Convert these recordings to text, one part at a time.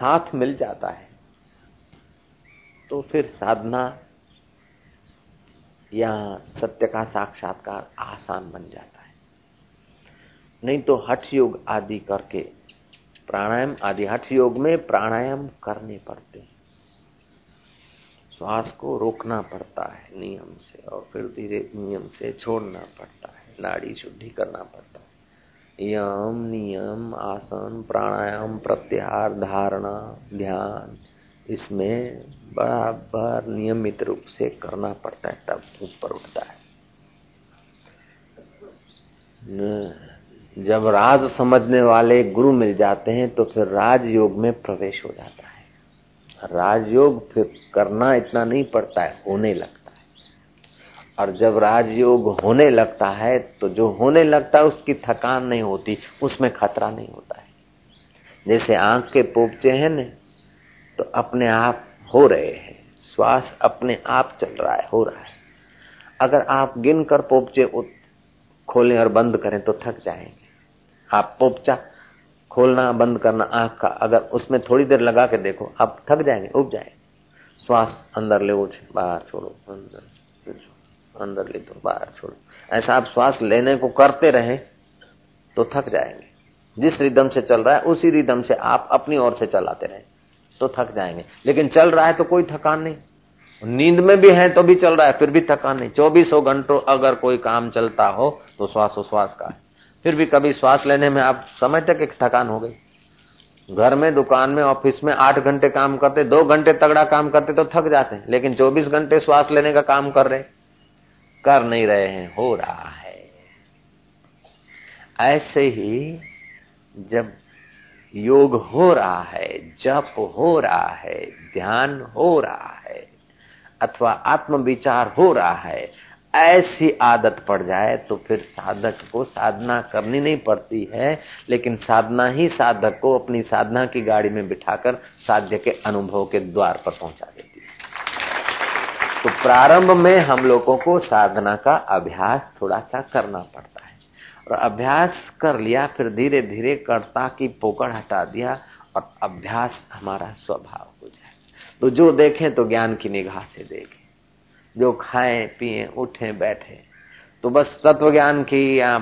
साथ मिल जाता है। तो फिर साधना या सत्य का साक्षात्कार आसान बन जाता है। नहीं तो हठ योग आदि करके प्राणायाम आदि, हठ योग में प्राणायाम करने पड़ते हैं। श्वास को रोकना पड़ता है नियम से और फिर धीरे नियम से छोड़ना पड़ता है, नाड़ी शुद्धि करना पड़ता है। यम नियम आसन प्राणायाम प्रत्याहार धारणा ध्यान। इसमें बराबर नियमित रूप से करना पड़ता है, तब ऊपर उठता है। जब राज समझने वाले गुरु मिल जाते हैं तो फिर राजयोग में प्रवेश हो जाता है। राजयोग फिर करना इतना नहीं पड़ता है, होने लगता है। और जब राजयोग होने लगता है तो जो होने लगता है, उसकी थकान नहीं होती, उसमें खतरा नहीं होता है। जैसे आँख के पोपचे हैं ना तो अपने आप हो रहे हैं, श्वास अपने आप चल रहा है, हो रहा है। अगर आप गिन कर पोपचे खोलें और बंद करें तो थक जाएँगे। आप पोपचा, खोलना, बंद करना, आँख का, अगर उसमें थोड़ी देर लगा के देखो, आप थक जाएँगे, उब जाएँगे। श्वास अंदर ले बाहर छोड़ो, अंदर। अंदर ले दो, बाहर छोड़ो। ऐसा आप श्वास लेने को करते रहे तो थक जाएँगे। जिस रिदम से चल रहा है, उसी रिदम से आप अपनी ओर से चलाते रहे तो थक जाएँगे। लेकिन चल रहा है तो कोई थकान नहीं। नींद में भी है तो भी चल रहा है, फिर भी थकान नहीं। चौबीसों घंटों अगर कोई काम चलता हो तो श्वासोश्वास का है। फिर भी कभी श्वास लेने में आप समय तक एक थकान हो गई। घर में, दुकान में, ऑफ़िस में आठ घंटे काम करते, दो घंटे तगड़ा काम करते तो थक जाते हैं। लेकिन चौबीस घंटे श्वास लेने का काम कर रहे कर नहीं रहे हैं, हो रहा है। ऐसे ही जब योग हो रहा है, जप हो रहा है, ध्यान हो रहा है, अथवा आत्म विचार हो रहा है, ऐसी आदत पड़ जाए तो फिर साधक को साधना करनी नहीं पड़ती है, लेकिन साधना ही साधक को अपनी साधना की गाड़ी में बिठाकर साध्य के अनुभव के द्वार पर पहुँचा देती तो प्रारंभ में हम लोगों को साधना का अभ्यास थोड़ा सा करना पड़ता है। और अभ्यास कर लिया, फिर धीरे धीरे कर्ता की पोकड़ हटा दिया और अभ्यास हमारा स्वभाव हो जाए। तो जो देखें तो ज्ञान की निगाह से देखें। जो खाएँ, पिए, उठे, बैठे तो बस तत्व ज्ञान की या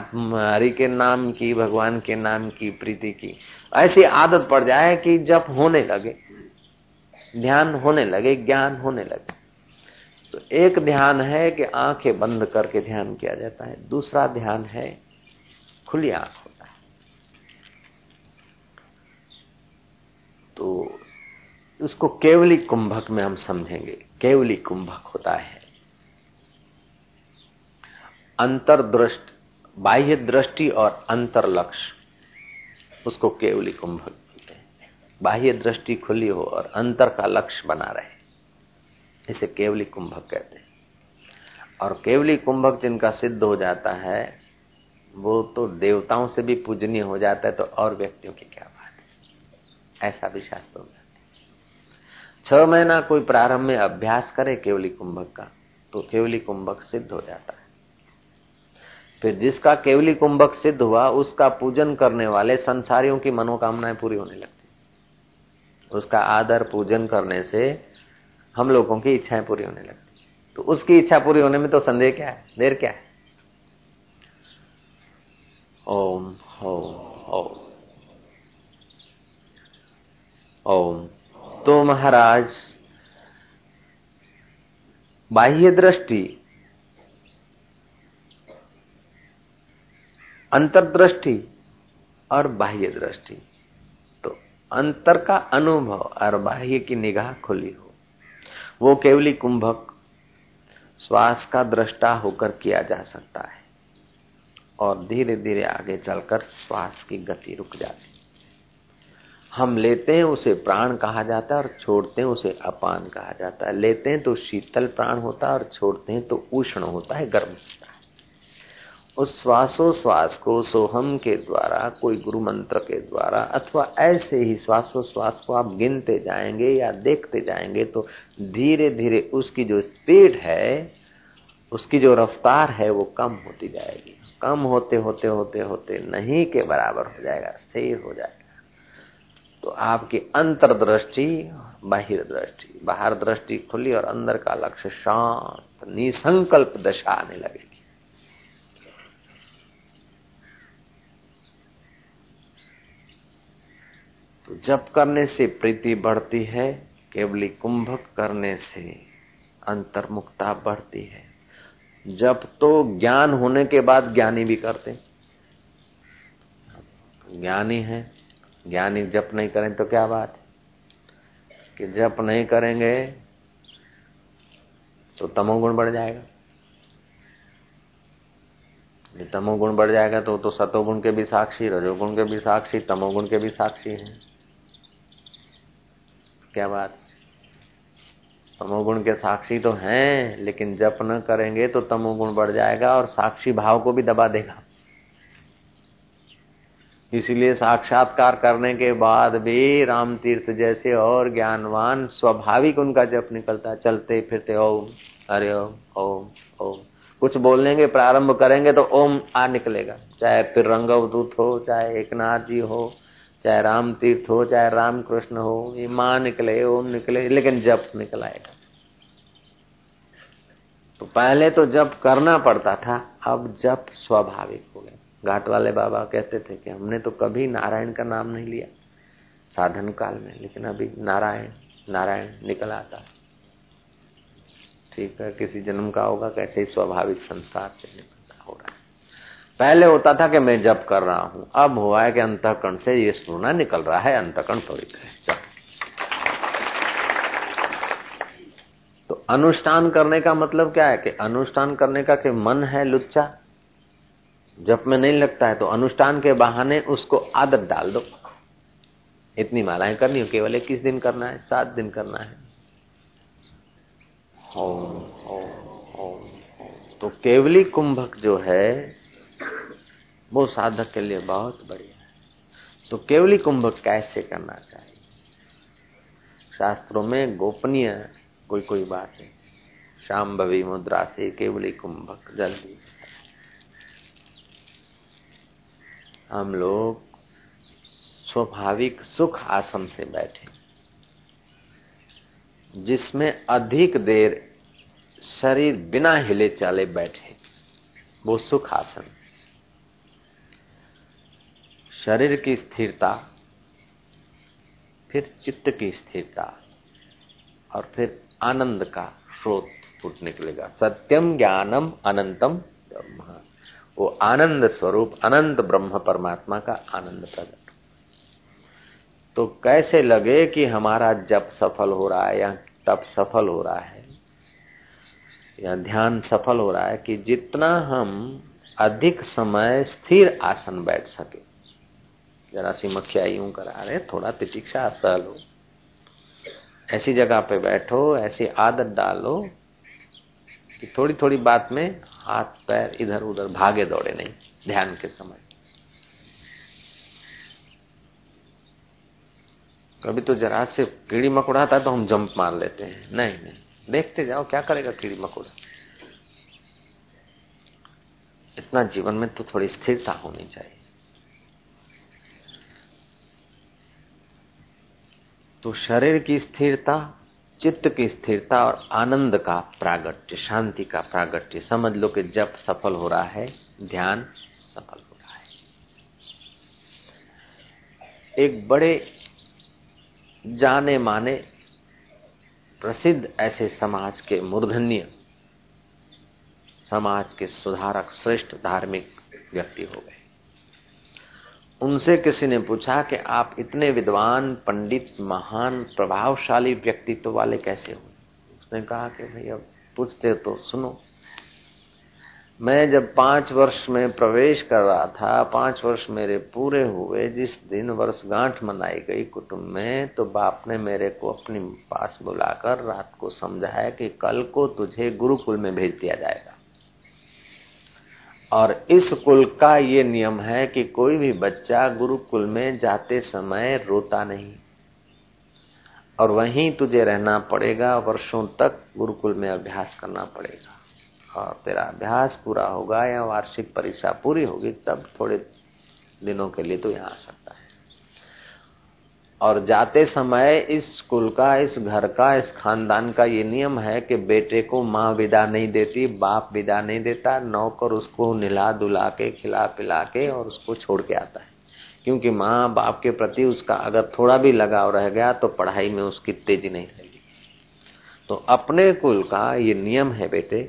हरि के नाम की, भगवान के नाम की, प्रीति की, ऐसी आदत पड़ जाए कि जब होने लगे, ध्यान होने लगे, ज्ञान होने लगे। तो एक ध्यान है कि आँखें बंद करके ध्यान किया जाता है। दूसरा ध्यान है, खुली आँख होता है। तो उसको केवली कुंभक में हम समझेंगे। केवली कुंभक होता है। अंतर्दृष्ट, बाह्य दृष्टि और अंतर लक्ष्य उसको केवली कुंभक बोलते हैं। बाह्य दृष्टि खुली हो और अंतर का लक्ष्य बना रहे। इसे केवली कुंभक कहते हैं। और केवली कुंभक जिनका सिद्ध हो जाता है, वो तो देवताओं से भी पूजनीय हो जाता है तो और व्यक्तियों की क्या बात है? ऐसा भी शास्त्रों में छह महीना कोई प्रारंभ में अभ्यास करे केवली कुंभक का तो केवली कुंभक सिद्ध हो जाता है। फिर जिसका केवली कुंभक सिद्ध हुआ, उसका पूजन करने वाले संसारियों की मनोकामनाएँ पूरी होने लगती। उसका आदर पूजन करने से हम लोगों की इच्छाएँ पूरी होने लगती तो उसकी इच्छा पूरी होने में तो संदेह क्या है? देर क्या है? ओम ओम ओम। ओम। तो महाराज, बाह्य दृष्टि, अंतर्दृष्टि और बाह्य दृष्टि। तो अंतर का अनुभव और बाह्य की निगाह खुली हो। वो केवली कुंभक, श्वास का दृष्टा होकर किया जा सकता है और धीरे धीरे आगे चलकर श्वास की गति रुक जाती हम लेते हैं उसे प्राण कहा जाता है और छोड़ते हैं उसे अपान कहा जाता है। लेते हैं तो शीतल प्राण होता है और छोड़ते हैं तो उष्ण होता है, गर्म होता है। उस श्वासोश्वास को सोहम के द्वारा, कोई गुरु मंत्र के द्वारा, अथवा ऐसे ही श्वासोश्वास को आप गिनते जाएँगे या देखते जाएँगे तो धीरे धीरे उसकी जो स्पीड है, उसकी जो रफ्तार है, वो कम होती जाएगी। कम होते होते होते होते नहीं के बराबर हो जाएगा, स्थिर हो जाएगा। तो आपकी अंतर्दृष्टि बाहिर दृष्टि बाहर दृष्टि खुली और अंदर का लक्ष्य शांत, निसंकल्प दशा आने लगेगी तो जप करने से प्रीति बढ़ती है, केवली कुंभक करने से अंतर्मुखता बढ़ती है। जब तो ज्ञान होने के बाद ज्ञानी भी करते ज्ञानी है, ज्ञानी जप नहीं करें तो क्या बात है? कि जप नहीं करेंगे तो तमोगुण बढ़ जाएगा। तमोगुण बढ़ जाएगा तो तो सतोगुण के भी साक्षी, रजोगुण के भी साक्षी, तमोगुण के भी साक्षी हैं। क्या बात? तमोगुण के साक्षी तो हैं, लेकिन जप न करेंगे तो तमोगुण बढ़ जाएगा और साक्षी भाव को भी दबा देगा। इसलिए साक्षात्कार करने के बाद भी राम तीर्थ जैसे और ज्ञानवान, स्वाभाविक उनका जप निकलता, चलते फिरते, ओम, अरे ओम ओम ओम। कुछ बोलने के प्रारंभ करेंगे तो ओम आ निकलेगा। चाहे फिर रंगवदूत हो, चाहे एकनाथ जी हो चाहे राम तीर्थ हो, चाहे राम कृष्ण हो, ये माँ निकले, ओम निकले, लेकिन जप निकल आएगा। तो पहले तो जप करना पड़ता था, अब जप स्वाभाविक हो गया। घाट वाले बाबा कहते थे कि हमने तो कभी नारायण का नाम नहीं लिया, साधन काल में, लेकिन अभी नारायण नारायण निकल आता। ठीक है, किसी जन्म का होगा, कैसे ही स्वाभाविक संस्कार से है पहले होता था कि मैं जप कर रहा हूँ। अब हुआ है कि अंतकरण से ये स्पूर्णा निकल रहा है, अंतकरण पवित्र है। तो अनुष्ठान करने का मतलब क्या है कि अनुष्ठान करने का कि मन है लुच्चा? जब में नहीं लगता है तो अनुष्ठान के बहाने उसको आदत डाल दो। इतनी मालाएँ करनी हो, केवल इक्कीस दिन करना है, सात दिन करना है। ओम ओम ओम तो केवली कुंभक जो है वो साधक के लिए बहुत बढ़िया है। तो केवली कुंभ कैसे करना चाहिए? शास्त्रों में गोपनीय कोई कोई बात है। शाम भवी मुद्रा से केवली कुंभक जल्दी। हम लोग स्वाभाविक सुख आसन से बैठे जिसमें अधिक देर शरीर बिना हिले चले बैठे वो सुख आसन। शरीर की स्थिरता, फिर चित्त की स्थिरता, और फिर आनंद का स्रोत फूट निकलेगा। सत्यम ज्ञानम अनंतम ब्रह्म। वो आनंद स्वरूप, अनंत ब्रह्म परमात्मा का आनंद प्रकट। तो कैसे लगे कि हमारा जप सफल हो रहा है या तप सफल हो रहा है? या ध्यान सफल हो रहा है कि जितना हम अधिक समय स्थिर आसन बैठ सके। जरा सी मक्खिया यूँ करा रहे, थोड़ा प्रतीक्षा सहल ऐसी जगह पे बैठो, ऐसी आदत डालो कि थोड़ी थोड़ी बात में हाथ, पैर इधर उधर भागे दौड़े नहीं, ध्यान के समय। कभी तो जरा से कीड़ी मकोड़ा आता है तो हम जंप मार लेते हैं। नहीं नहीं, देखते जाओ, क्या करेगा कीड़ी मकोड़ा? इतना जीवन में तो थोड़ी स्थिरता होनी चाहिए। तो शरीर की स्थिरता, चित्त की स्थिरता और आनंद का प्रागट्य, शांति का प्रागट्य, समझ लो कि जब सफल हो रहा है, ध्यान सफल हो रहा है। एक बड़े जाने माने प्रसिद्ध ऐसे समाज के मूर्धन्य, समाज के सुधारक, श्रेष्ठ धार्मिक व्यक्ति हो गए। उनसे किसी ने पूछा कि आप इतने विद्वान, पंडित, महान, प्रभावशाली व्यक्तित्व वाले कैसे हो? उसने कहा कि भैया, पूछते तो सुनो। मैं जब पाँच वर्ष में प्रवेश कर रहा था, पाँच वर्ष मेरे पूरे हुए, जिस दिन वर्ष गांठ मनाई गई कुटुंब में तो बाप ने मेरे को अपनी पास बुलाकर रात को समझाया कि कल को तुझे गुरुकुल में भेज दिया जाएगा। और इस कुल का ये नियम है कि कोई भी बच्चा गुरुकुल में जाते समय रोता नहीं। और वहीं तुझे रहना पड़ेगा, वर्षों तक गुरुकुल में अभ्यास करना पड़ेगा। और तेरा अभ्यास पूरा होगा या वार्षिक परीक्षा पूरी होगी, तब थोड़े दिनों के लिए तो यहाँ आ सकता है। और जाते समय इस स्कूल का, इस घर का, इस खानदान का ये नियम है कि बेटे को माँ विदा नहीं देती, बाप विदा नहीं देता, नौकर उसको निला दुला के, खिला पिला के और उसको छोड़ के आता है। क्योंकि माँ बाप के प्रति उसका अगर थोड़ा भी लगाव रह गया तो पढ़ाई में उसकी तेज़ी नहीं रहेगी। तो अपने कुल का ये नियम है बेटे,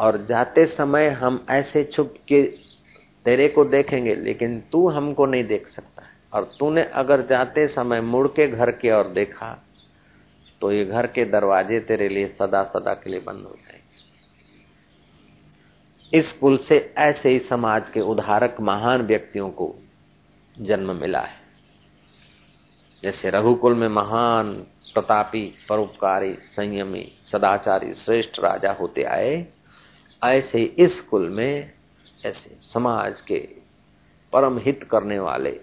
और जाते समय हम ऐसे छुप के तेरे को देखेंगे, लेकिन तू हमको नहीं देख सकता। और तूने अगर जाते समय मुड़ के घर की ओर देखा तो ये घर के दरवाजे तेरे लिए सदा सदा के लिए बंद हो जाएँगे। इस कुल से ऐसे ही समाज के उदाहरक महान व्यक्तियों को जन्म मिला है। जैसे रघुकुल में महान प्रतापी, परोपकारी, संयमी, सदाचारी, श्रेष्ठ राजा होते आए, ऐसे इस कुल में ऐसे समाज के परम हित करने वाले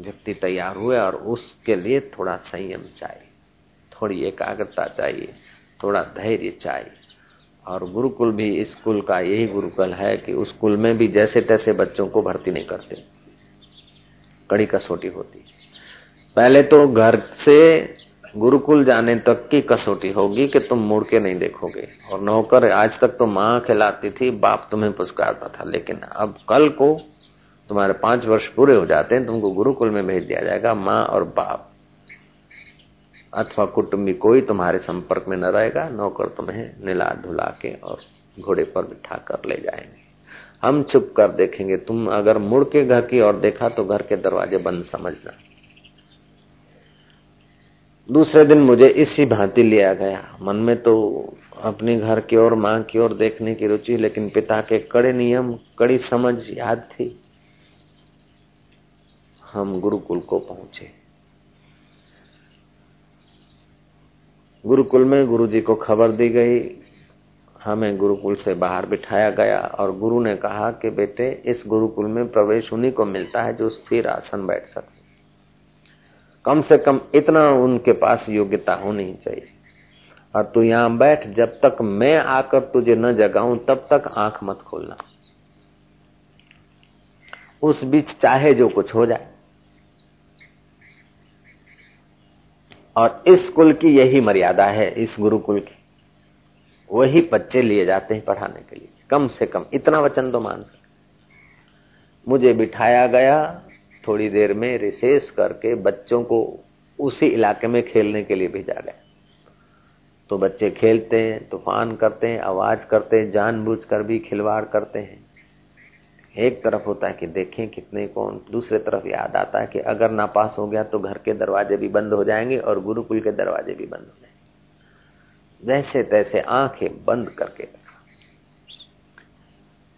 व्यक्ति तैयार हुए और उसके लिए थोड़ा संयम चाहिए, थोड़ी एकाग्रता चाहिए, थोड़ा धैर्य चाहिए। और गुरुकुल भी, इस स्कूल का यही गुरुकुल है कि उस कुल में भी जैसे तैसे बच्चों को भर्ती नहीं करते। कड़ी कसौटी होती। पहले तो घर से गुरुकुल जाने तक की कसौटी होगी कि तुम मुड़ के नहीं देखोगे। और नौकर आज तक तो माँ खिलाती थी, बाप तुम्हें पुचकारता था। लेकिन अब कल को तुम्हारे पाँच वर्ष पूरे हो जाते हैं, तुमको गुरुकुल में भेज दिया जाएगा, माँ और बाप। अथवा कुटुंबी कोई तुम्हारे संपर्क में न रहेगा, नौकर तुम्हें निला धुला के और घोड़े पर बिठा कर ले जाएँगे। हम चुप कर देखेंगे, तुम अगर मुड़ के घर की ओर देखा तो घर के दरवाजे बंद समझना। दूसरे दिन मुझे इसी भांति लिया गया। मन में तो अपने घर की ओर, माँ की ओर देखने की रुचि, लेकिन पिता के कड़े नियम, कड़ी समझ याद थी। हम गुरुकुल को पहुँचे। गुरुकुल में गुरुजी को खबर दी गई, हमें गुरुकुल से बाहर बिठाया गया और गुरु ने कहा कि बेटे, इस गुरुकुल में प्रवेश उन्हीं को मिलता है जो स्थिर आसन बैठ सकते कम से कम इतना उनके पास योग्यता होनी चाहिए। और तू यहाँ बैठ, जब तक मैं आकर तुझे न जगाऊं, तब तक आँख मत खोलना। उस बीच चाहे जो कुछ हो जाए। और इस कुल की यही मर्यादा है, इस गुरुकुल की। वही बच्चे लिए जाते हैं पढ़ाने के लिए, कम से कम, इतना वचन तो मान सकते मुझे बिठाया गया, थोड़ी देर में रिसेस करके बच्चों को उसी इलाके में खेलने के लिए भेजा गया। तो बच्चे खेलते हैं, तूफ़ान करते हैं, आवाज़ करते हैं, जानबूझकर भी खिलवाड़ करते हैं। एक तरफ़ होता है कि देखें कितने कौन, दूसरे तरफ़ याद आता है कि अगर नापास हो गया तो घर के दरवाजे भी बंद हो जाएँगे और गुरुकुल के दरवाजे भी बंद हो जाएँगे। जैसे तैसे आँखें बंद करके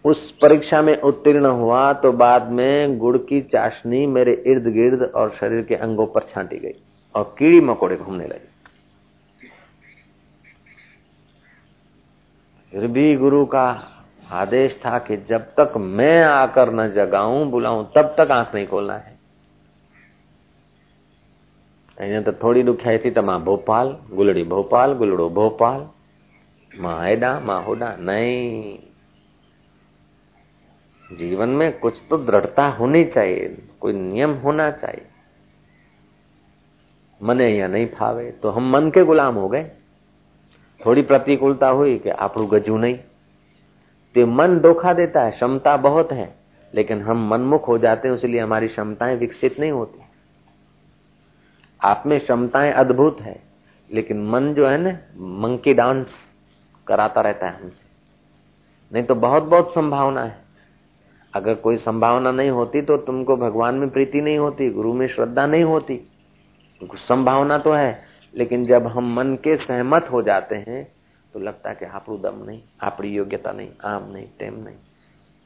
उस परीक्षा में उत्तीर्ण हुआ तो बाद में गुड़ की चाशनी मेरे इर्द गिर्द और शरीर के अंगों पर छांटी गई और कीड़ी मकोड़े घूमने लगे। फिर भी गुरु का आदेश था कि जब तक मैं आकर न जगाऊं बुलाऊं तब तक आंख नहीं खोलना है અહીંયા તો થોડી દુખ્યાઈ थी तो माँ भोपाल गुलड़ी भोपाल गुलड़ो भोपाल माँ हेडा माँ होडा नहीं जीवन में कुछ तो दृढ़ता होनी चाहिए कोई नियम होना चाहिए मने या नहीं फावे तो हम मन के गुलाम हो गए थोड़ी प्रतिकूलता हुई कि आप गजू नहीं तो मन धोखा देता है, क्षमता बहुत है, लेकिन हम मनमुख हो जाते हैं इसलिए हमारी क्षमताएँ विकसित नहीं होती। आप में क्षमताएँ अद्भुत है, लेकिन मन जो है ना मंकी डांस कराता रहता है हमसे। नहीं तो बहुत बहुत संभावना है। अगर कोई संभावना नहीं होती तो तुमको भगवान में प्रीति नहीं होती, गुरु में श्रद्धा नहीं होती। संभावना तो है, लेकिन जब हम मन के सहमत हो जाते हैं तो लगता है कि आप दम नहीं आपकी योग्यता नहीं आम नहीं टेम नहीं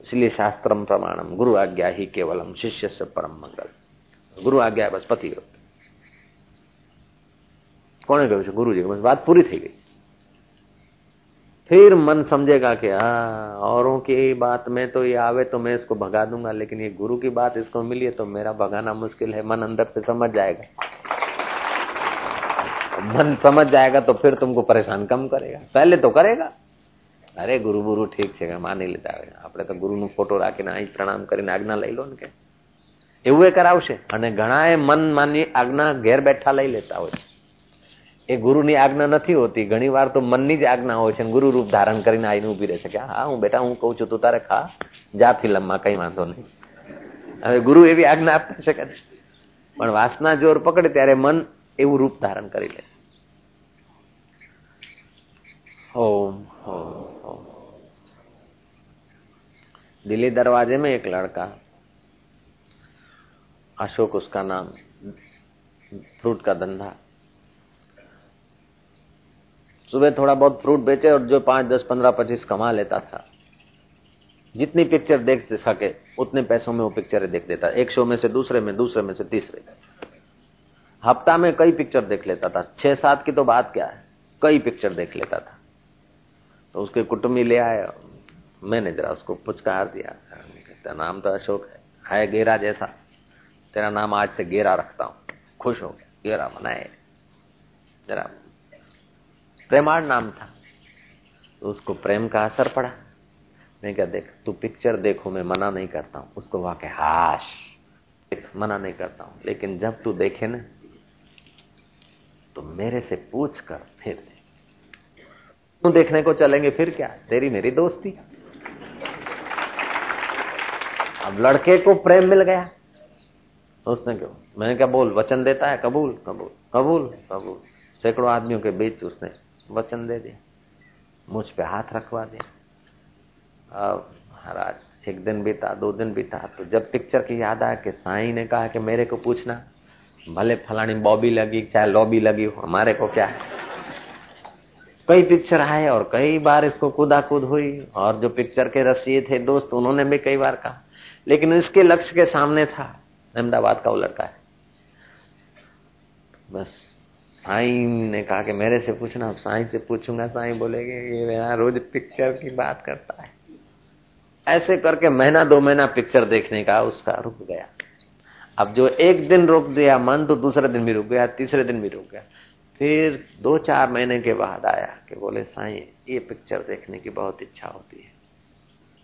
इसलिए शास्त्रम प्रमाणम गुरु आज्ञा ही केवलम शिष्य से परम मंगल गुरु आज्ञा बस पति કોણે કહ્યું છે ગુરુજી બસ વાત પૂરી થઈ ગઈ फिर मन समझेगा कि हाँ औरों की बात में तो ये आवे तो मैं इसको भगा दूंगा लेकिन ये गुरु की बात इसको मिली है तो मेरा भगाना मुश्किल है मन अंदर से समझ जाएगा मन समझ जाएगा तो फिर तुमको परेशान कम करेगा पहले तो करेगा અરે ગુરુ ગુરુ ઠીક છે માની લીધા આપણે તો ગુરુનું ફોટો રાખીને અહીં પ્રણામ કરીને આજ્ઞા લઈ લો ને કે એવું એ કરાવશે અને ઘણા એ મન માની આજ્ઞા ઘેર બેઠા લઈ લેતા હોય છે એ ગુરુની આજ્ઞા નથી હોતી ઘણી વાર તો મનની જ આજ્ઞા હોય છે ગુરુ રૂપ ધારણ કરીને આવીને ઉભી રહેશે કે હા હું બેટા હું કઉ છું તું તારે ખા જા ફિલ્મમાં કઈ વાંધો નહીં હવે ગુરુ એવી આજ્ઞા આપી શકે પણ વાસના જોર પકડે ત્યારે મન એવું રૂપ ધારણ કરી લે ओम ओम ओम। दिल्ली दरवाजे में एक लड़का, अशोक उसका नाम, फ्रूट का धंधा। सुबह थोड़ा बहुत फ्रूट बेचे और जो पाँच, दस, पंद्रह, पच्चीस कमा लेता था। जितनी पिक्चर देख सके, उतने पैसों में वो पिक्चरें देख देता एक शो में से दूसरे में दूसरे में से तीसरे। हफ़्ता में कई पिक्चर देख लेता था। छह, सात की तो बात क्या है? कई पिक्चर देख लेता था। तो उसके कुटुंबी ले आए। मैंने जरा उसको पुचकार दिया। तेरा नाम तो अशोक है। है गेरा जैसा। तेरा नाम आज से गेरा रखता हूँ। खुश हो गया। गेरा मनाए। जरा प्रेमार नाम था। तो उसको प्रेम का असर पड़ा। मैं क्या देख, तू पिक्चर देखो, मैं मना नहीं करता हूँ। उसको के हाश। मना नहीं करता हूँ। लेकिन जब तू देखे ना तो मेरे से पूछ कर फिर देखने को चलेंगे, फिर क्या? तेरी मेरी दोस्ती। अब लड़के को प्रेम मिल गया। उसने क्यों? मैंने क्या बोल, वचन देता है? कबूल कबूल कबूल कबूल। सैकड़ों आदमियों के बीच उसने वचन दे दिया। मुझ पे हाथ रखवा दिया। अब महाराज, एक दिन बीता, दो दिन बीता तो जब पिक्चर की याद आया कि साई ने कहा कि मेरे को पूछना, भले फलानी बॉबी लगी, चाहे लॉबी लगी हो, हमारे को क्या? है कई पिक्चर आए और कई बार इसको कूदा कूद हुई और जो पिक्चर के रसिए थे, दोस्त, उन्होंने भी कई बार कहा। लेकिन इसके लक्ष्य के सामने था, अहमदाबाद का वो लड़का है। बस, साई ने कहा कि मेरे से पूछना साई से पूछूँगा, साई बोलेगे, ये मेरा रोज पिक्चर की बात करता है। ऐसे करके महीना, दो महीना पिक्चर देखने का उसका रुक गया। अब जो एक दिन रोक दिया मन तो दूसरे दिन भी रुक गया, तीसरे दिन भी रुक गया। फिर दो चार महीने के बाद आया कि बोले, साई, ये पिक्चर देखने की बहुत इच्छा होती है।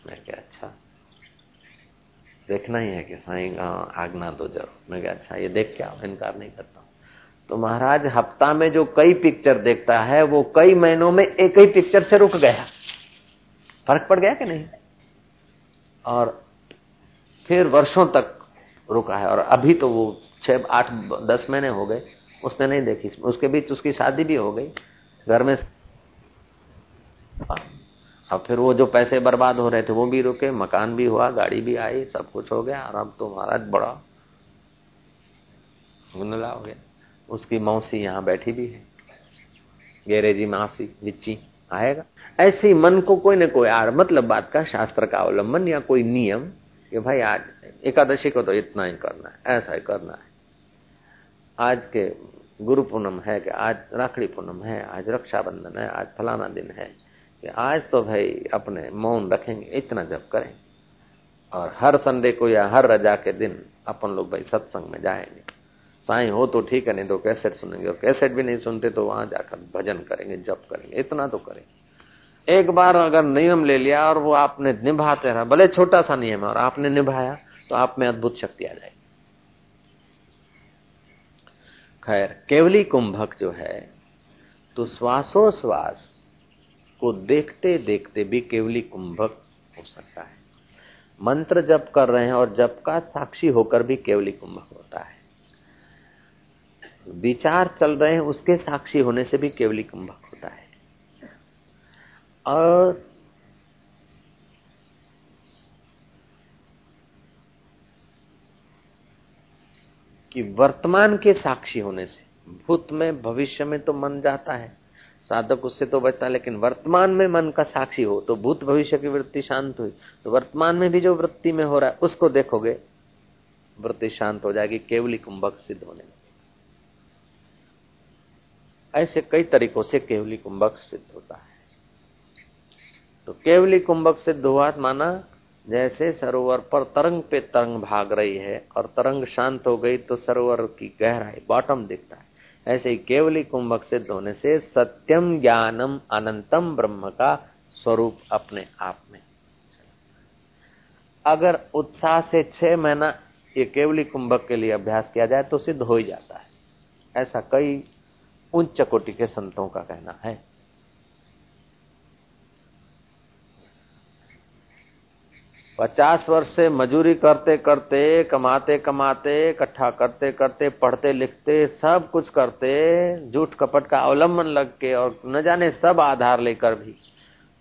मैं क्या अच्छा देखना ही है कि साई आज्ञा दो ज़रूर। मैं क्या अच्छा ये देख क्या इनकार नहीं करता तो महाराज, हफ़्ता में जो कई पिक्चर देखता है, वो कई महीनों में एक ही पिक्चर से रुक गया। फ़र्क पड़ गया कि नहीं? और फिर वर्षों तक रुका है और अभी तो वो छह, आठ, दस महीने हो गए। उसने नहीं देखी। उसके बीच उसकी शादी भी हो गई। घर में अब फिर वो जो पैसे बर्बाद हो रहे थे, वो भी रुके, मकान भी हुआ, गाड़ी भी आई, सब कुछ हो गया। और अब तो महाराज बड़ा गुंदला हो गया। उसकी मौसी यहाँ बैठी भी है। गेरेजी मासी, बिच्ची, आएगा। ऐसे मन को कोई न कोई आड़ मतलब बात का शास्त्र का अवलंबन या कोई नियम कि भाई आज एकादशी को तो इतना ही करना है, ऐसा ही करना है। आज के गुरु पूनम है कि आज राखड़ी पूनम है, आज रक्षाबंधन है, आज फलाना दिन है कि आज तो भाई अपने मौन रखेंगे, इतना जब करें। और हर संडे को या हर रजा के दिन अपन लोग भाई सत्संग में जाएँगे। साई, हो तो ठीक है, नहीं तो कैसेट सुनेंगे, और कैसेट भी नहीं सुनते तो वहाँ जाकर भजन करेंगे, जप करेंगे, इतना तो करेंगे एक बार अगर नियम ले लिया और वो आपने निभाते रहा, भले छोटा सा नियम है और आपने निभाया तो आप में अद्भुत शक्ति आ जाएगी। खैर, केवली कुंभक जो है तो श्वासोश्वास को देखते देखते भी केवली कुंभक हो सकता है। मंत्र जप कर रहे हैं और जप का साक्षी होकर भी केवली कुंभक होता है। विचार चल रहे हैं, उसके साक्षी होने से भी केवली कुंभक होता है। और कि वर्तमान के साक्षी होने से, भूत में, भविष्य में तो मन जाता है। साधक उससे तो बचता है, लेकिन वर्तमान में मन का साक्षी हो तो भूत भविष्य की वृत्ति शांत हुई। तो वर्तमान में भी जो वृत्ति में हो रहा है, उसको देखोगे, वृत्ति शांत हो जाएगी, केवली कुंभक सिद्ध होने में ऐसे कई तरीकों से केवली कुंभक सिद्ध होता है। तो केवली कुंभक सिद्ध हुआ माना जैसे सरोवर पर तरंग पे तरंग भाग रही है और तरंग शांत हो गई तो सरोवर की गहराई बॉटम दिखता है। ऐसे ही केवली कुंभक सिद्ध होने से सत्यम ज्ञानम अनंतम ब्रह्म का स्वरूप अपने आप में। अगर उत्साह से छह महीना ये केवली कुंभक के लिए अभ्यास किया जाए तो सिद्ध हो ही जाता है। ऐसा कई उच्च कोटि के संतों का कहना है। पचास वर्ष से मजूरी करते करते, कमाते कमाते, इकट्ठा करते करते, पढ़ते लिखते, सब कुछ करते, झूठ कपट का अवलंबन लग के और न जाने सब आधार लेकर भी।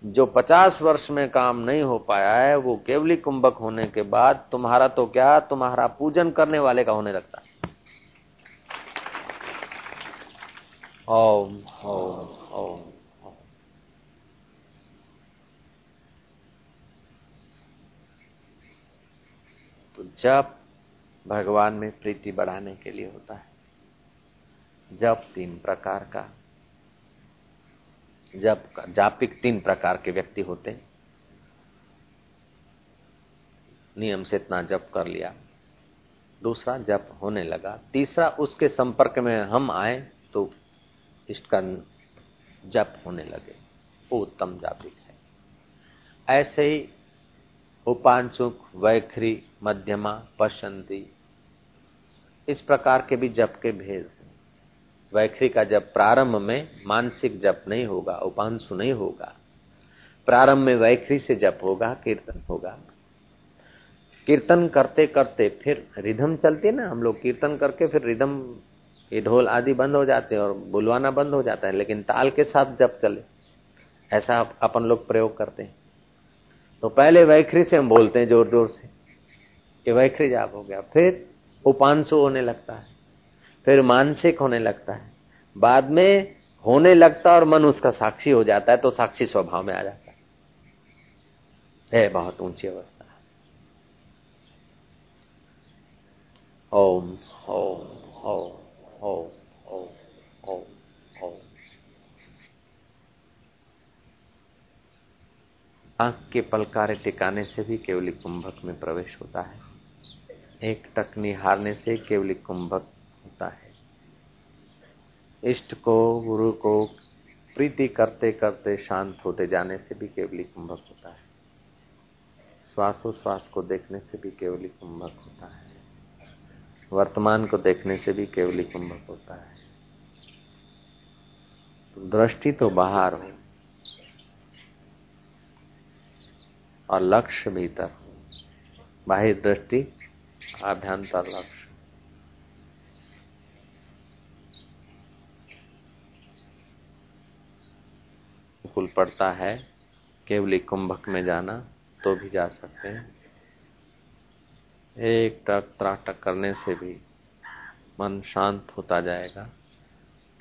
जो पचास वर्ष में काम नहीं हो पाया है, वो केवली कुंभक होने के बाद तुम्हारा तो क्या, तुम्हारा पूजन करने वाले का होने लगता ओम ओम ओम। तो जप भगवान में प्रीति बढ़ाने के लिए होता है जप तीन प्रकार का जप जापिक तीन प्रकार के व्यक्ति होते हैं। नियम से इतना जप कर लिया, दूसरा जप होने लगा, तीसरा उसके संपर्क में हम आए तो इष्ट का जप होने लगे, वो उत्तम जापिक है। ऐसे ही उपांशुक, वैखरी मध्यमा पशंती इस प्रकार के भी जप के भेद वैखरी का जब प्रारंभ में मानसिक जप नहीं होगा, उपांशु नहीं होगा। प्रारंभ में वैखरी से जप होगा, कीर्तन होगा। कीर्तन करते करते फिर रिधम चलती ना, हम लोग कीर्तन करके फिर रिधम, ये ढोल आदि बंद हो जाते हैं और बुलवाना बंद हो जाता है, लेकिन ताल के साथ जब चले। ऐसा अपन लोग प्रयोग करते हैं। तो पहले वैखरी से हम बोलते हैं ज़ोर ज़ोर से। ये वैखरी जाप हो गया। फिर उपांशु होने लगता है। फिर मानसिक होने लगता है। बाद में होने लगता और मन उसका साक्षी हो जाता है तो साक्षी स्वभाव में आ जाता है। है, बहुत ऊँची अवस्था। ओम ओम ओम ओम ओम। आँख के पलकारे टिकाने से भी केवली कुंभक में प्रवेश होता है। एक टक निहारने से केवली कुंभक होता है। इष्ट को, गुरु को प्रीति करते करते शांत होते जाने से भी केवली कुंभक होता है। श्वासोश्वास को देखने से भी केवली कुंभक होता है। वर्तमान को देखने से भी केवली कुंभक होता है। तो दृष्टि तो बाहर हो और लक्ष्य भीतर हो। बाह्य दृष्टि आभ्यंतर लक्ष्य अनुकूल पड़ता है, केवली कुंभक में जाना तो भी जा सकते हैं। एक टक त्राटक करने से भी मन शांत होता जाएगा।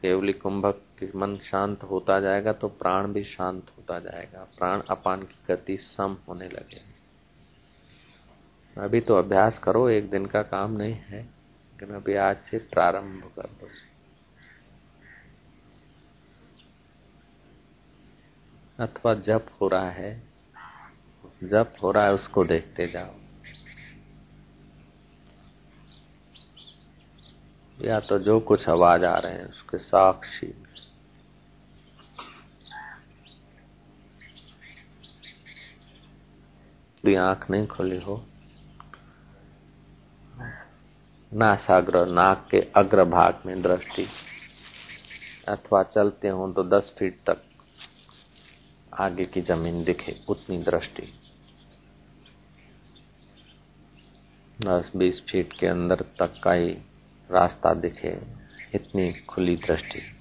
केवली कुंभक मन शांत होता जाएगा तो प्राण भी शांत होता जाएगा। प्राण अपान की गति सम होने लगे अभी तो अभ्यास करो, एक दिन का काम नहीं है, लेकिन अभी आज से प्रारंभ कर दो। अथवा जप हो रहा है जप हो रहा है उसको देखते जाओ। या तो जो कुछ आवाज़ आ रहे हैं, उसके साक्षी। आँख नहीं खोली हो नासाग्र नाक के अग्र भाग में दृष्टि। अथवा चलते हों तो दस फीट तक आगे की ज़मीन दिखे, उतनी दृष्टि। दस बीस फीट के अंदर तक का ही रास्ता दिखे, इतनी खुली दृष्टि।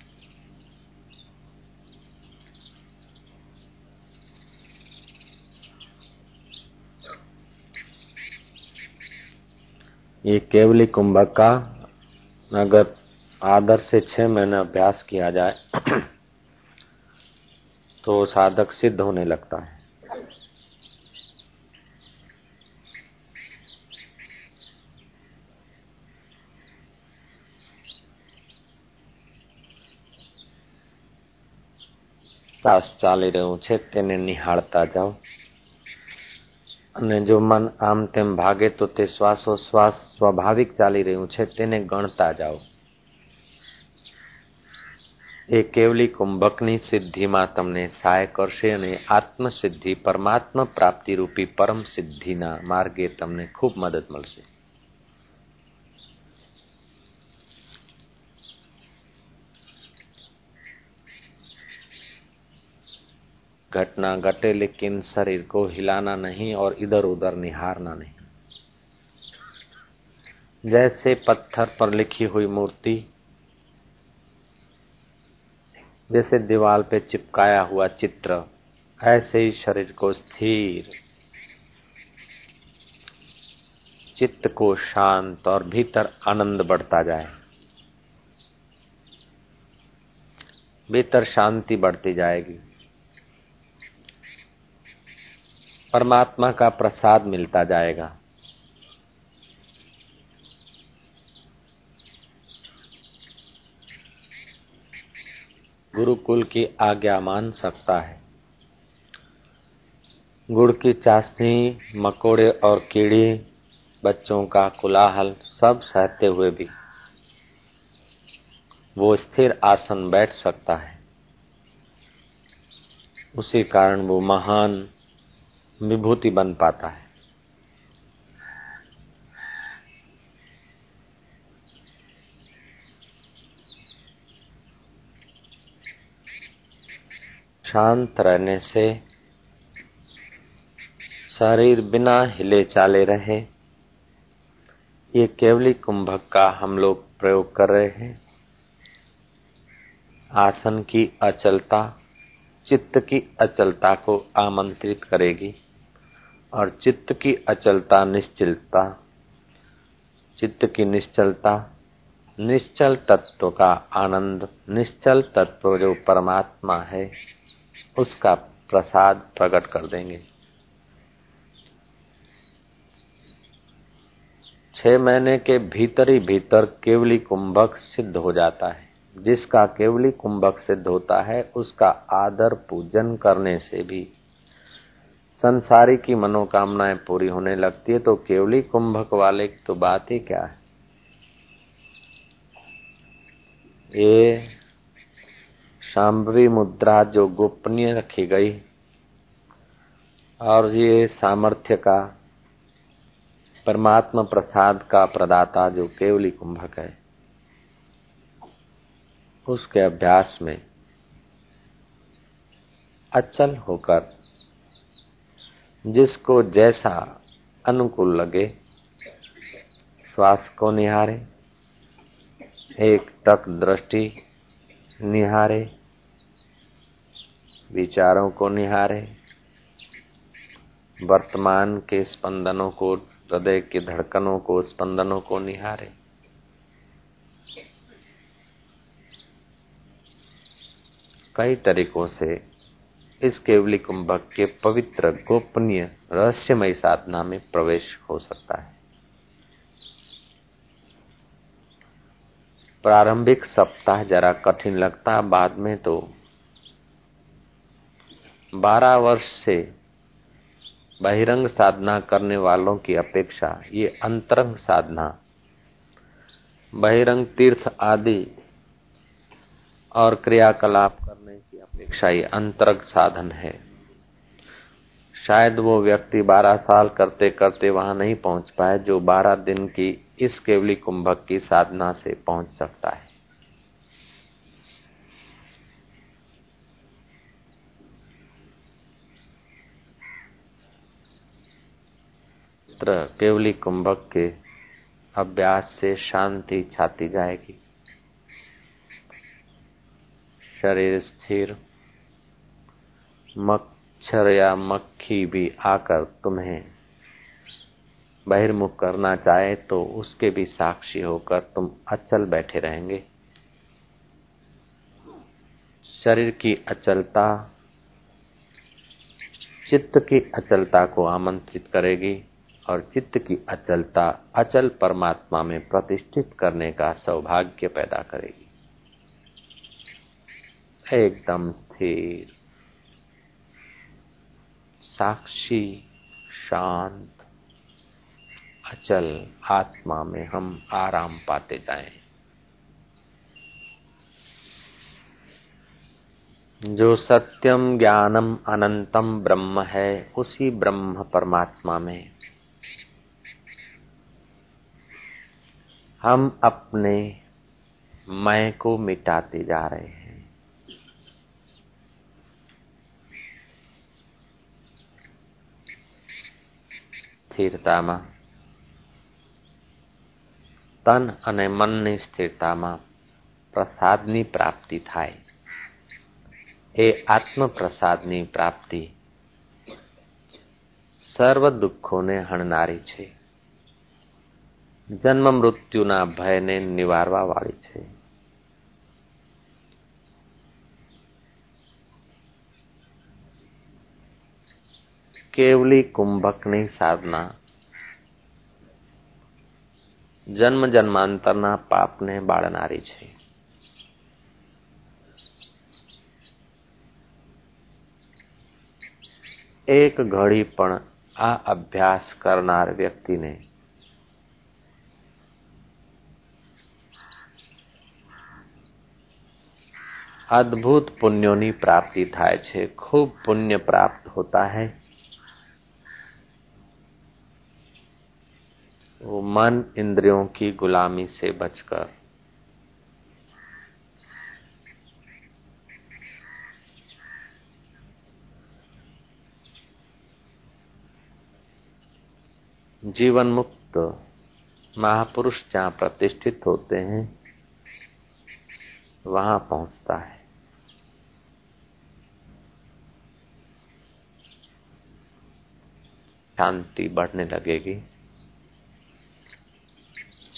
ये केवली कुंभक का अगर आदर से छह महीने अभ्यास किया जाए तो साधक सिद्ध होने लगता है શ્વાસ ચાલી રહ્યું છે તેને નિહાળતા જાઓ અને જો મન આમ તેમ ભાગે તો તે શ્વાસોશ્વાસ સ્વાભાવિક ચાલી રહ્યું છે, તેને ગણતા જાઓ. એ કેવલી કુંભકની સિદ્ધિમાં તમને સહાય કરશે અને આત્મસિદ્ધિ પરમાત્મા પ્રાપ્તિ રૂપી પરમ સિદ્ધિના માર્ગે તમને ખૂબ મદદ મળશે. घटना घटे, लेकिन शरीर को हिलाना नहीं और इधर उधर निहारना नहीं। जैसे पत्थर पर लिखी हुई मूर्ति, जैसे दीवार पे चिपकाया हुआ चित्र, ऐसे ही शरीर को स्थिर, चित्त को शांत और भीतर आनंद बढ़ता जाए। भीतर शांति बढ़ती जाएगी। परमात्मा का प्रसाद मिलता जाएगा। गुरुकुल की आज्ञा मान सकता है। गुड़ की चाशनी, मकोड़े और कीड़े, बच्चों का कुलाहल सब सहते हुए भी, वो स्थिर आसन बैठ सकता है। उसी कारण वो महान विभूति बन पाता है। शांत रहने से शरीर बिना हिले चाले रहे। ये केवली कुंभक का हम लोग प्रयोग कर रहे हैं। आसन की अचलता, चित्त की अचलता को आमंत्रित करेगी। और चित्त की अचलता, निश्चलता। चित्त की निश्चलता, निश्चल तत्व का आनंद, निश्चल तत्व जो परमात्मा है, उसका प्रसाद प्रकट कर देंगे। छह महीने के भीतर ही भीतर केवली कुंभक सिद्ध हो जाता है। जिसका केवली कुंभक सिद्ध होता है, उसका आदर पूजन करने से भी संसारी की मनोकामनाएँ पूरी होने लगती है तो केवली कुंभक वाले की तो बात ही क्या है? ये शाम्भवी मुद्रा जो गोपनीय रखी गई और ये सामर्थ्य का, परमात्मा प्रसाद का प्रदाता जो केवली कुंभक है, उसके अभ्यास में अचल होकर जिसको जैसा अनुकूल लगे श्वास को निहारे, एक तक दृष्टि निहारे, विचारों को निहारे, वर्तमान के स्पंदनों को, हृदय की धड़कनों को, स्पंदनों को निहारे। कई तरीकों से इस केवली कुंभक के पवित्र गोपनीय रहस्यमय साधना में प्रवेश हो सकता है। प्रारंभिक सप्ताह जरा कठिन लगता, बाद में तो बारह वर्ष से बहिरंग साधना करने वालों की अपेक्षा ये अंतरंग साधना, बहिरंग तीर्थ आदि और क्रियाकलाप करने की अपेक्षा ये अंतरंग साधन है। शायद वो व्यक्ति बारह साल करते करते वहाँ नहीं पहुँच पाए जो बारह दिन की इस केवली कुंभक की साधना से पहुँच सकता है। केवली कुंभक के अभ्यास से शांति छाती जाएगी। शरीर स्थिर। मच्छर या मक्खी भी आकर तुम्हें बहिर्मुख करना चाहे तो उसके भी साक्षी होकर तुम अचल बैठे रहेंगे। शरीर की अचलता चित्त की अचलता को आमंत्रित करेगी और चित्त की अचलता अचल परमात्मा में प्रतिष्ठित करने का सौभाग्य पैदा करेगी। एकदम स्थिर। साक्षी, शांत, अचल आत्मा में हम आराम पाते जाएँ। जो सत्यम ज्ञानम अनंतम ब्रह्म है, उसी ब्रह्म परमात्मा में। हम अपने मैं को मिटाते जा रहे हैं। સ્થિરતામાં. તન અને મનની સ્થિરતામાં પ્રસાદની પ્રાપ્તિ થાય. એ આત્મ પ્રસાદની પ્રાપ્તિ સર્વ દુઃખોને હણનારી છે. જન્મ મૃત્યુના ભયને નિવારવા વાળી છે. કેવલી કુંભકની સાધના જન્મ જન્માંતરના પાપને બાળનારી છે એક ઘડી પણ આ અભ્યાસ કરનાર વ્યક્તિને અદ્ભુત પુણ્યોની પ્રાપ્તિ થાય છે ખૂબ પુણ્ય પ્રાપ્ત હોતા है वो मन इंद्रियों की गुलामी से बचकर। जीवन मुक्त महापुरुष जहाँ प्रतिष्ठित होते हैं, वहाँ पहुँचता है। शांति बढ़ने लगेगी।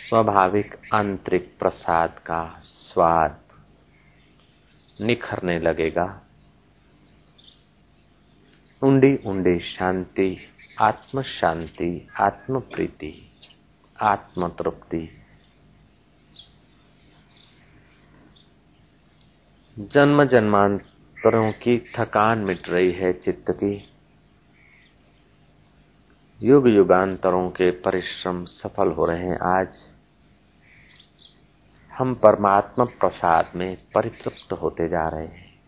स्वाभाविक आंतरिक प्रसाद का स्वाद निखरने लगेगा। ऊंडी ऊंडी शांति आत्म शांति आत्म प्रीति आत्म तृप्ति जन्म जन्मांतरों की थकान मिट रही है चित्त की। युग युगांतरों के परिश्रम सफल हो रहे हैं आज। हम परमात्मा प्रसाद में परितृप्त होते जा रहे हैं।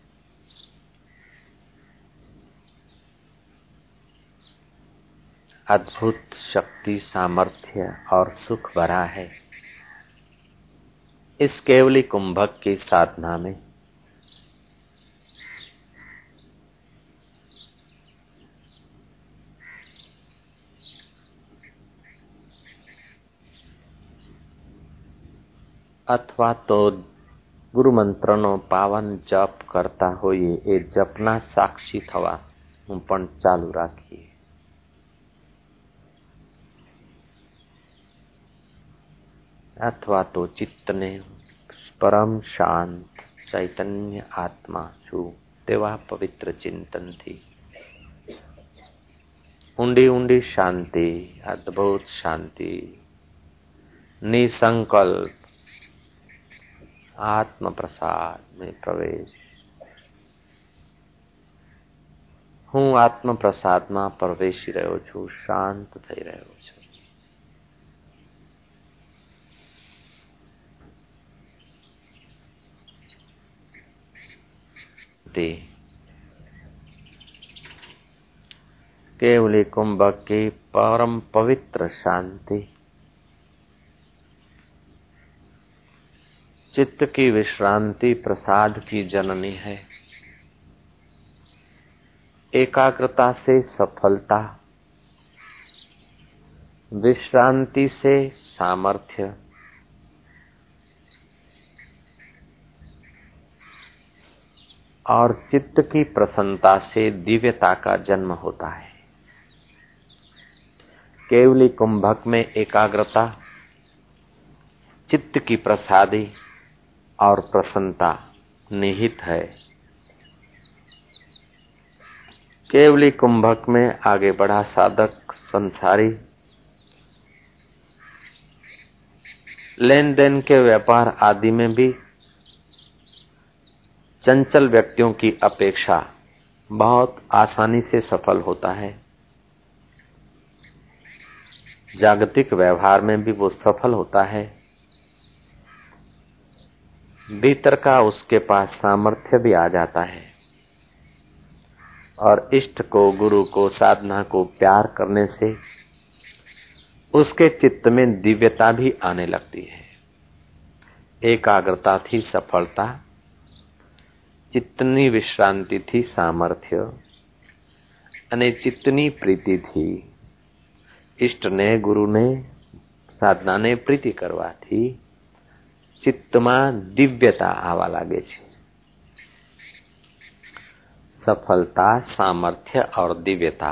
अद्भुत शक्ति, सामर्थ्य और सुख भरा है। इस केवली कुंभक की साधना में અથવા તો ગુરુમંત્રનો પાવન જપ કરતા હોઈએ, એ જપના સાક્ષી થવા હું પણ ચાલુ રાખીએ. અથવા તો ચિત્તને પરમ શાંત ચૈતન્ય આત્મા છું તેવા પવિત્ર ચિંતનથી. ઊંડી ઊંડી શાંતિ, અદ્ભુત શાંતિ, નિસંકલ્પ આત્મ પ્રસાદ में પ્રવેશ હું આત્મ પ્રસાદમાં પ્રવેશી રહ્યો છું શાંત થઈ રહ્યો છું शांति केवली कुंभक की परम पवित्र शांति चित्त की विश्रांति प्रसाद की जननी है। एकाग्रता से सफलता, विश्रांति से सामर्थ्य। और चित्त की प्रसन्नता से दिव्यता का जन्म होता है। केवली कुंभक में एकाग्रता, चित्त की प्रसादी और प्रसन्नता निहित है। केवली कुंभक में आगे बढ़ा साधक संसारी। लेन देन के व्यापार आदि में भी चंचल व्यक्तियों की अपेक्षा बहुत आसानी से सफल होता है। जागतिक व्यवहार में भी वो सफल होता है। भीतर का उसके पास सामर्थ्य भी आ जाता है और इष्ट को गुरु को साधना को प्यार करने से उसके चित्त में दिव्यता भी आने लगती है एकाग्रता थी सफलता ચિત્તની વિશ્રાંતિથી સામર્થ્ય અને ચિત્તની પ્રીતિથી ઈષ્ટને ગુરુને સાધનાને પ્રીતિ કરવાથી ચિત્તમાં દિવ્યતા આવવા લાગે છે सफलता सामर्थ्य और दिव्यता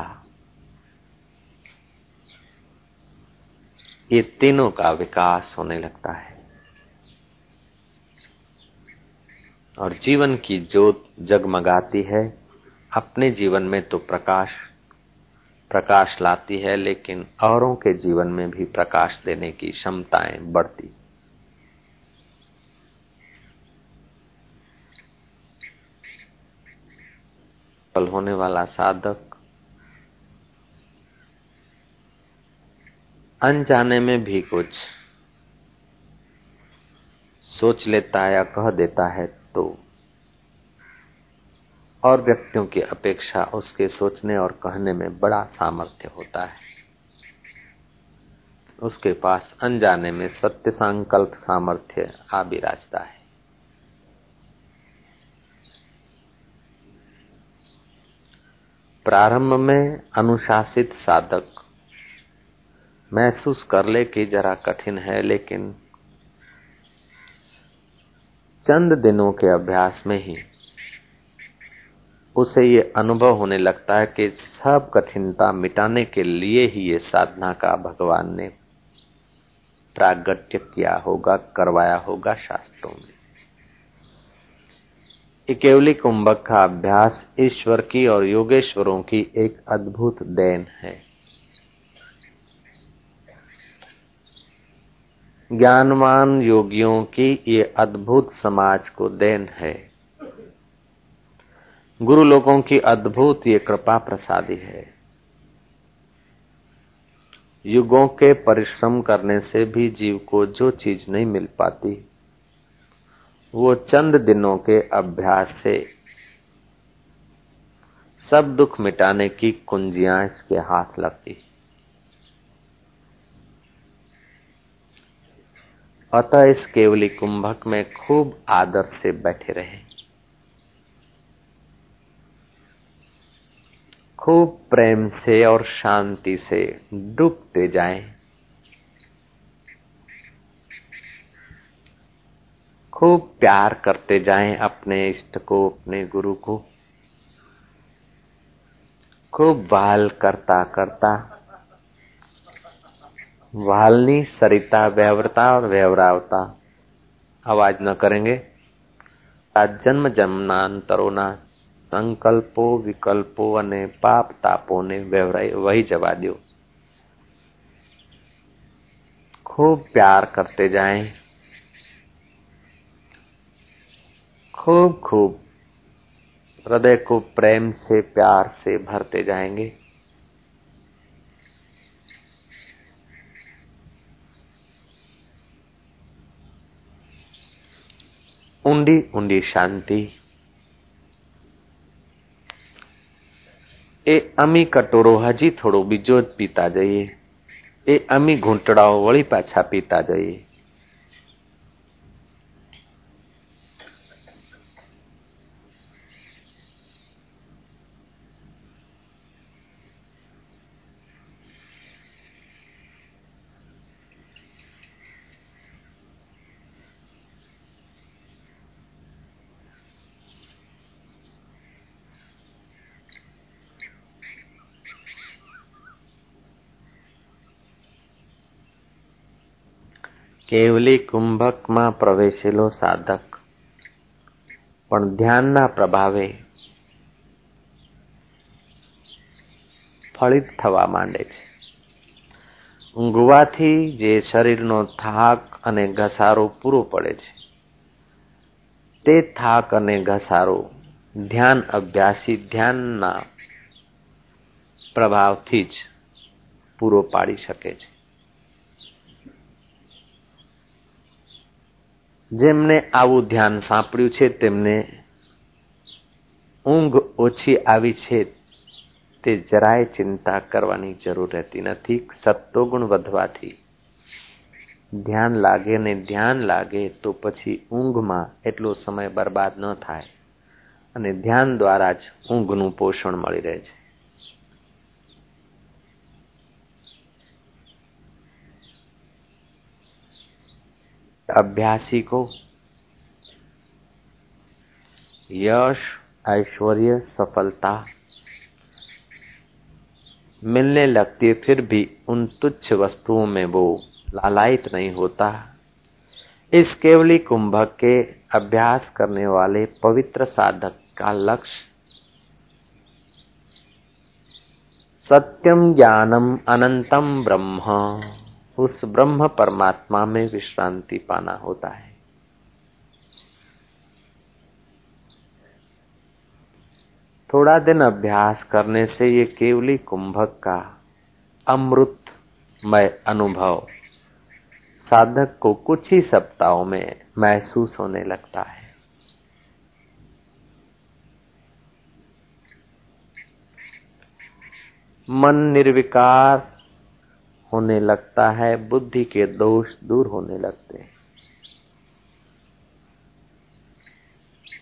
ये तीनों का विकास होने लगता है और जीवन की जोत जगमगाती है अपने जीवन में तो प्रकाश प्रकाश लाती है लेकिन औरों के जीवन में भी प्रकाश देने की क्षमताएं बढ़ती सफल होने वाला साधक अनजाने में भी कुछ सोच लेता है या कह देता है तो और व्यक्तियों की अपेक्षा उसके सोचने और कहने में बड़ा सामर्थ्य होता है। उसके पास अनजाने में सत्य संकल्प सामर्थ्य आ बिराजता है। प्रारंभ में अनुशासित साधक। महसूस कर ले कि जरा कठिन है, लेकिन चंद दिनों के अभ्यास में ही उसे ये अनुभव होने लगता है कि सब कठिनता मिटाने के लिए ही ये साधना का भगवान ने प्रागट्य किया होगा, करवाया होगा शास्त्रों में। केवली कुंभक का अभ्यास ईश्वर की और योगेश्वरों की एक अद्भुत देन है। ज्ञानवान योगियों की ये अद्भुत समाज को देन है। गुरु लोगों की अद्भुत ये कृपा प्रसादी है। युगों के परिश्रम करने से भी जीव को जो चीज़ नहीं मिल पाती वो चंद दिनों के अभ्यास से सब दुख मिटाने की कुंजियाँ इसके हाथ लगती। अतः इस केवली कुंभक में खूब आदर से बैठे रहे। खूब प्रेम से और शांति से डूबते जाएँ। खूब प्यार करते जाएं अपने इष्ट को अपने गुरु को खूब वाल करता करता वालनी सरिता व्यवरता और व्यवरावता आवाज न करेंगे जन्म जन्मनांतरोना સંકલ્પો વિકલ્પો અને પાપ તાપોને વહી જવા દો खूब प्यार करते जाएं खूब खूब हृदय को प्रेम से प्यार से भरते जाएंगे ઊંડી ઊંડી શાંતિ એ અમી કટોરો હજી થોડો બીજો જ પીતા જઈએ એ અમી ઘૂંટડાઓ વળી પાછા પીતા જઈએ કેવલી કુંભકમાં પ્રવેશેલો સાધક. પણ ધ્યાનના પ્રભાવે ફળિત થવા માંડે છે. ઊંઘવાથી જે શરીરનો થાક અને ઘસારો પૂરો પડે છે, તે થાક અને ઘસારો ધ્યાન અભ્યાસી ધ્યાનના પ્રભાવથી જ પૂરો પાડી શકે છે. જેમને આવું ધ્યાન સાંપડ્યું છે, તેમને ઊંઘ ઓછી આવી છે, તે જરાય ચિંતા કરવાની જરૂર રહેતી નથી. સત્વગુણ વધવાથી ધ્યાન લાગે ને ધ્યાન લાગે તો પછી ઊંઘમાં એટલો સમય બરબાદ ન થાય અને ધ્યાન દ્વારા જ ઊંઘનું પોષણ મળી રહે છે. अभ्यासी को यश, ऐश्वर्य, सफलता मिलने लगती है, फिर भी उन तुच्छ वस्तुओं में वो लालायित नहीं होता। इस केवली कुंभक के अभ्यास करने वाले पवित्र साधक का लक्ष्य सत्यम ज्ञानम अनंतम ब्रह्म। उस ब्रह्म परमात्मा में विश्रांति पाना होता है। थोड़ा दिन अभ्यास करने से ये केवली कुंभक का अमृतमय अनुभव साधक को कुछ ही सप्ताहों में महसूस होने लगता है। मन निर्विकार होने लगता है, बुद्धि के दोष दूर होने लगते हैं।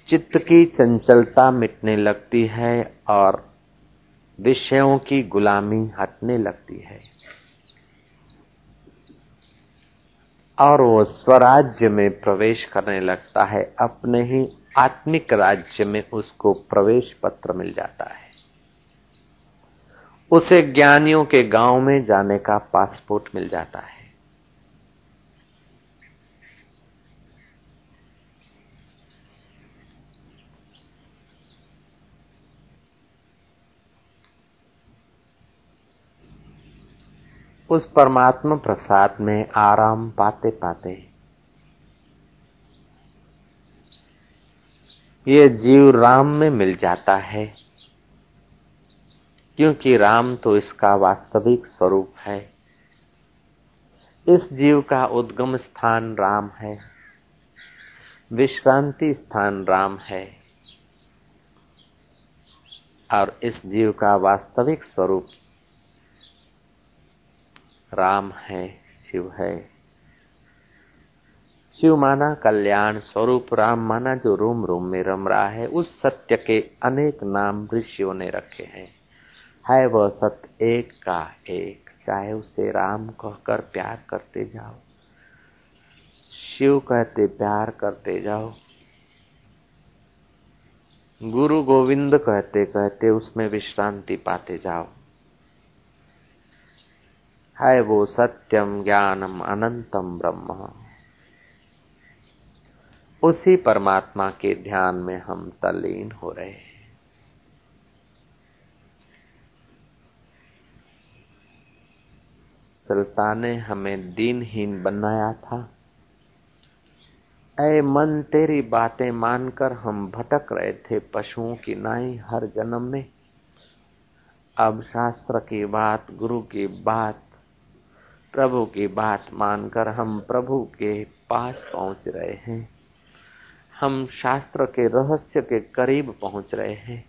चित्त की चंचलता मिटने लगती है और विषयों की गुलामी हटने लगती है। और वो स्वराज्य में प्रवेश करने लगता है, अपने ही आत्मिक राज्य में उसको प्रवेश पत्र मिल जाता है। उसे ज्ञानियों के गाँव में जाने का पासपोर्ट मिल जाता है। उस परमात्मा प्रसाद में आराम पाते पाते ये जीव राम में मिल जाता है। क्योंकि राम तो इसका वास्तविक स्वरूप है। इस जीव का उद्गम स्थान राम है। विश्रांति स्थान राम है। और इस जीव का वास्तविक स्वरूप राम है, शिव है। शिव माना कल्याण स्वरूप, राम माना जो रूम रूम में रम रहा है, उस सत्य के अनेक नाम ऋषियों ने रखे हैं। है वह सत्य एक का एक, चाहे उसे राम कहकर प्यार करते जाओ। शिव कहते, प्यार करते जाओ। गुरु गोविंद कहते कहते उसमें विश्रांति पाते जाओ। है वो सत्यम ज्ञानम अनंतम ब्रह्म। उसी परमात्मा के ध्यान में हम तल्लीन हो रहे हैं। सलता ने हमें दीनहीन बनाया था। ऐ मन, तेरी बातें मानकर हम भटक रहे थे पशुओं की नाई हर जन्म में। अब शास्त्र की बात, गुरु की बात, प्रभु की बात मानकर हम प्रभु के पास पहुँच रहे हैं। हम शास्त्र के रहस्य के करीब पहुँच रहे हैं।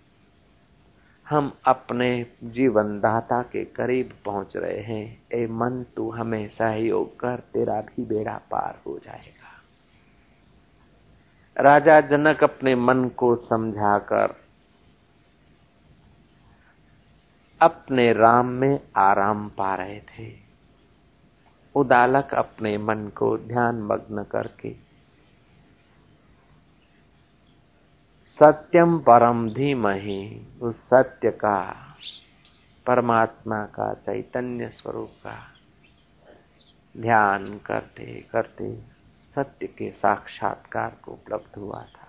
हम अपने जीवन दाता के करीब पहुँच रहे हैं। ए मन, तू हमें सहयोग कर, तेरा भी बेड़ा पार हो जाएगा। राजा जनक अपने मन को समझाकर अपने राम में आराम पा रहे थे। उदालक अपने मन को ध्यान मग्न करके सत्यम परम धीमही, उस सत्य का, परमात्मा का चैतन्य स्वरूप का। ध्यान करते करते सत्य के साक्षात्कार को उपलब्ध हुआ था।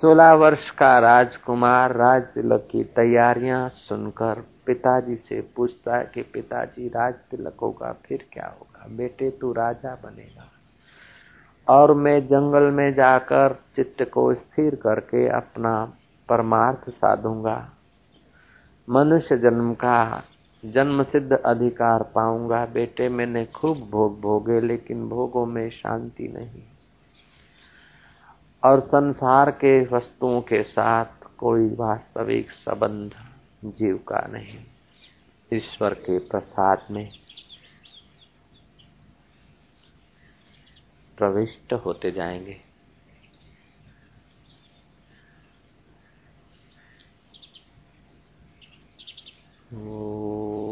सोलह वर्ष का राजकुमार राज तिलक की तैयारियाँ सुनकर पिताजी से पूछता है कि पिताजी राज तिलक होगा फिर क्या होगा? बेटे तू राजा बनेगा। और मैं जंगल में जाकर चित्त को स्थिर करके अपना परमार्थ साधूँगा। मनुष्य जन्म का जन्म सिद्ध अधिकार पाऊँगा। बेटे, मैंने खूब भोग भोगे, लेकिन भोगों में शांति नहीं। और संसार के वस्तुओं के साथ कोई वास्तविक संबंध जीव का नहीं। ईश्वर के प्रसाद में प्रविष्ट होते जाएँगे। ओ